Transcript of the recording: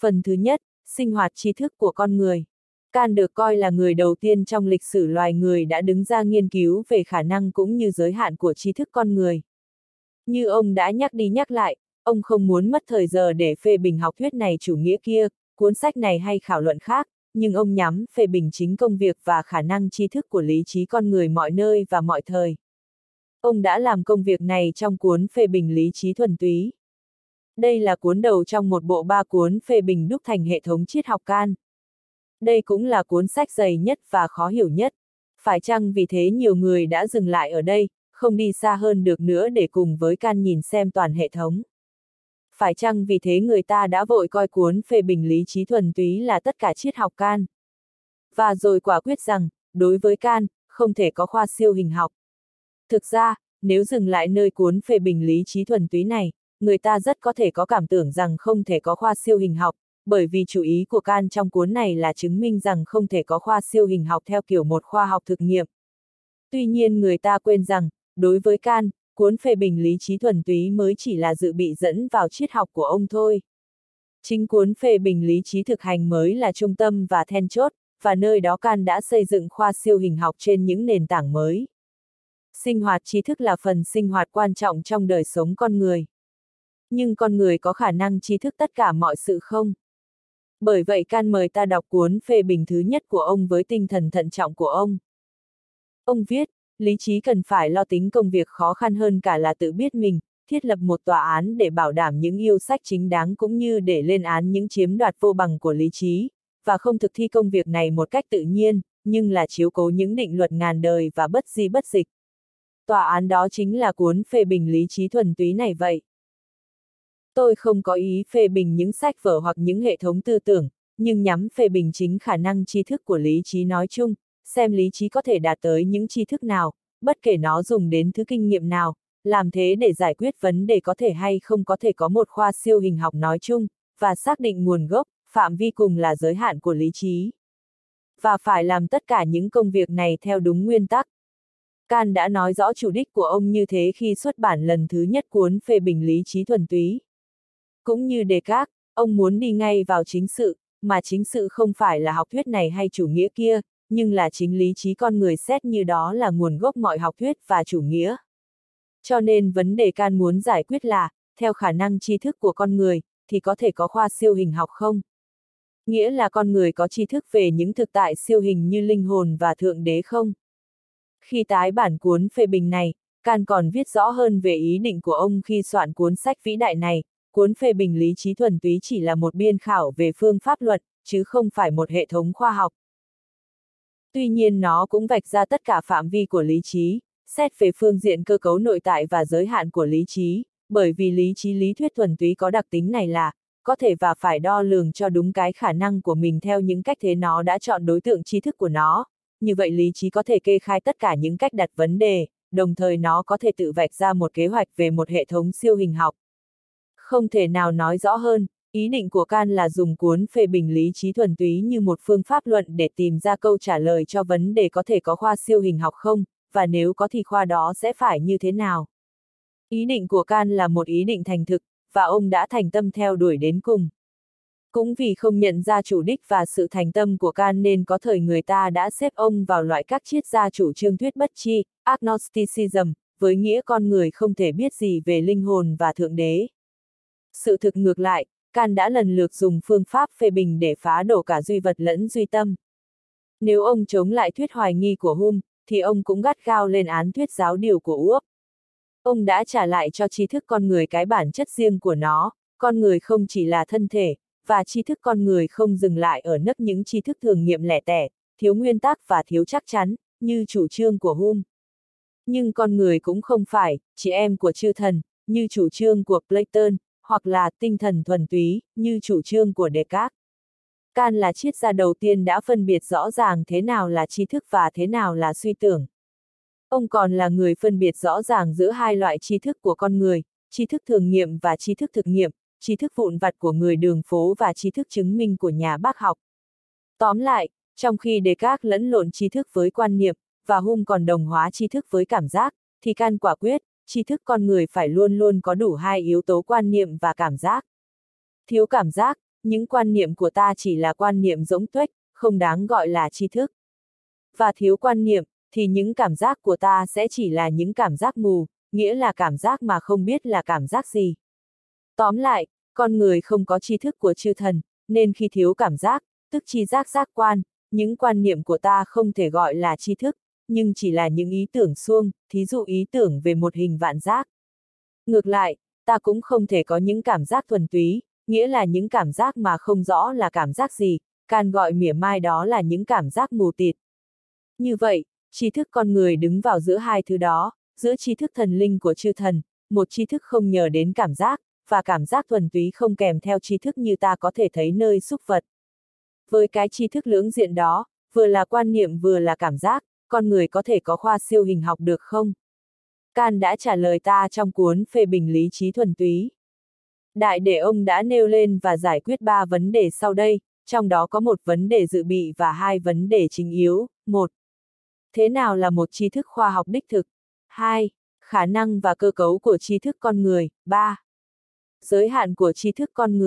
Phần thứ nhất, sinh hoạt tri thức của con người. Can được coi là người đầu tiên trong lịch sử loài người đã đứng ra nghiên cứu về khả năng cũng như giới hạn của tri thức con người. Như ông đã nhắc đi nhắc lại, ông không muốn mất thời giờ để phê bình học thuyết này chủ nghĩa kia, cuốn sách này hay khảo luận khác, nhưng ông nhắm phê bình chính công việc và khả năng tri thức của lý trí con người mọi nơi và mọi thời. Ông đã làm công việc này trong cuốn phê bình lý trí thuần túy. Đây là cuốn đầu trong một bộ ba cuốn phê bình đúc thành hệ thống triết học can. Đây cũng là cuốn sách dày nhất và khó hiểu nhất. Phải chăng vì thế nhiều người đã dừng lại ở đây, không đi xa hơn được nữa để cùng với can nhìn xem toàn hệ thống? Phải chăng vì thế người ta đã vội coi cuốn phê bình lý trí thuần túy là tất cả triết học can? Và rồi quả quyết rằng, đối với can, không thể có khoa siêu hình học. Thực ra, nếu dừng lại nơi cuốn phê bình lý trí thuần túy này, người ta rất có thể có cảm tưởng rằng không thể có khoa siêu hình học, bởi vì chủ ý của Can trong cuốn này là chứng minh rằng không thể có khoa siêu hình học theo kiểu một khoa học thực nghiệm. Tuy nhiên người ta quên rằng, đối với Can, cuốn phê bình lý trí thuần túy mới chỉ là dự bị dẫn vào triết học của ông thôi. Chính cuốn phê bình lý trí thực hành mới là trung tâm và then chốt, và nơi đó Can đã xây dựng khoa siêu hình học trên những nền tảng mới. Sinh hoạt trí thức là phần sinh hoạt quan trọng trong đời sống con người. Nhưng con người có khả năng trí thức tất cả mọi sự không? Bởi vậy can mời ta đọc cuốn phê bình thứ nhất của ông với tinh thần thận trọng của ông. Ông viết, lý trí cần phải lo tính công việc khó khăn hơn cả là tự biết mình, thiết lập một tòa án để bảo đảm những yêu sách chính đáng cũng như để lên án những chiếm đoạt vô bằng của lý trí, và không thực thi công việc này một cách tự nhiên, nhưng là chiếu cố những định luật ngàn đời và bất di bất dịch. Tòa án đó chính là cuốn phê bình lý trí thuần túy này vậy. Tôi không có ý phê bình những sách vở hoặc những hệ thống tư tưởng, nhưng nhắm phê bình chính khả năng tri thức của lý trí nói chung, xem lý trí có thể đạt tới những tri thức nào, bất kể nó dùng đến thứ kinh nghiệm nào, làm thế để giải quyết vấn đề có thể hay không có thể có một khoa siêu hình học nói chung, và xác định nguồn gốc, phạm vi cùng là giới hạn của lý trí. Và phải làm tất cả những công việc này theo đúng nguyên tắc. Can đã nói rõ chủ đích của ông như thế khi xuất bản lần thứ nhất cuốn phê bình lý trí thuần túy. Cũng như đề các, ông muốn đi ngay vào chính sự, mà chính sự không phải là học thuyết này hay chủ nghĩa kia, nhưng là chính lý trí con người xét như đó là nguồn gốc mọi học thuyết và chủ nghĩa. Cho nên vấn đề can muốn giải quyết là, theo khả năng tri thức của con người, thì có thể có khoa siêu hình học không? Nghĩa là con người có tri thức về những thực tại siêu hình như linh hồn và thượng đế không? Khi tái bản cuốn phê bình này, Can còn viết rõ hơn về ý định của ông khi soạn cuốn sách vĩ đại này, cuốn phê bình lý trí thuần túy chỉ là một biên khảo về phương pháp luật, chứ không phải một hệ thống khoa học. Tuy nhiên nó cũng vạch ra tất cả phạm vi của lý trí, xét về phương diện cơ cấu nội tại và giới hạn của lý trí, bởi vì lý trí lý thuyết thuần túy có đặc tính này là, có thể và phải đo lường cho đúng cái khả năng của mình theo những cách thế nó đã chọn đối tượng tri thức của nó. Như vậy lý trí có thể kê khai tất cả những cách đặt vấn đề, đồng thời nó có thể tự vạch ra một kế hoạch về một hệ thống siêu hình học. Không thể nào nói rõ hơn, ý định của Can là dùng cuốn phê bình lý trí thuần túy như một phương pháp luận để tìm ra câu trả lời cho vấn đề có thể có khoa siêu hình học không, và nếu có thì khoa đó sẽ phải như thế nào. Ý định của Can là một ý định thành thực, và ông đã thành tâm theo đuổi đến cùng. Cũng vì không nhận ra chủ đích và sự thành tâm của Can nên có thời người ta đã xếp ông vào loại các triết gia chủ trương thuyết bất chi, agnosticism, với nghĩa con người không thể biết gì về linh hồn và thượng đế. Sự thực ngược lại, Can đã lần lượt dùng phương pháp phê bình để phá đổ cả duy vật lẫn duy tâm. Nếu ông chống lại thuyết hoài nghi của Hum, thì ông cũng gắt gao lên án thuyết giáo điều của Uốc. Ông đã trả lại cho tri thức con người cái bản chất riêng của nó, con người không chỉ là thân thể, và tri thức con người không dừng lại ở nấc những tri thức thường nghiệm lẻ tẻ, thiếu nguyên tắc và thiếu chắc chắn, như chủ trương của Hum. Nhưng con người cũng không phải, chị em của chư thần, như chủ trương của Platon, hoặc là tinh thần thuần túy, như chủ trương của Descartes. Can là triết gia đầu tiên đã phân biệt rõ ràng thế nào là tri thức và thế nào là suy tưởng. Ông còn là người phân biệt rõ ràng giữa hai loại tri thức của con người, tri thức thường nghiệm và tri thức thực nghiệm, tri thức vụn vặt của người đường phố và tri thức chứng minh của nhà bác học. Tóm lại, trong khi Descartes lẫn lộn tri thức với quan niệm, và Hume còn đồng hóa tri thức với cảm giác, thì Can quả quyết, tri thức con người phải luôn luôn có đủ hai yếu tố quan niệm và cảm giác. Thiếu cảm giác, những quan niệm của ta chỉ là quan niệm rỗng tuếch, không đáng gọi là tri thức. Và thiếu quan niệm, thì những cảm giác của ta sẽ chỉ là những cảm giác mù, nghĩa là cảm giác mà không biết là cảm giác gì. Tóm lại, con người không có tri thức của chư thần, nên khi thiếu cảm giác, tức tri giác giác quan, những quan niệm của ta không thể gọi là tri thức, nhưng chỉ là những ý tưởng suông, thí dụ ý tưởng về một hình vạn giác. Ngược lại, ta cũng không thể có những cảm giác thuần túy, nghĩa là những cảm giác mà không rõ là cảm giác gì, can gọi mỉa mai đó là những cảm giác mù tịt. Như vậy, tri thức con người đứng vào giữa hai thứ đó, giữa tri thức thần linh của chư thần, một tri thức không nhờ đến cảm giác, và cảm giác thuần túy không kèm theo tri thức như ta có thể thấy nơi xúc vật. Với cái tri thức lưỡng diện đó, vừa là quan niệm vừa là cảm giác, con người có thể có khoa siêu hình học được không? Can đã trả lời ta trong cuốn phê bình lý trí thuần túy. Đại để ông đã nêu lên và giải quyết ba vấn đề sau đây, trong đó có một vấn đề dự bị và hai vấn đề chính yếu. Một, Thế nào là một tri thức khoa học đích thực? 2. Khả năng và cơ cấu của tri thức con người. 3. Giới hạn của tri thức con người.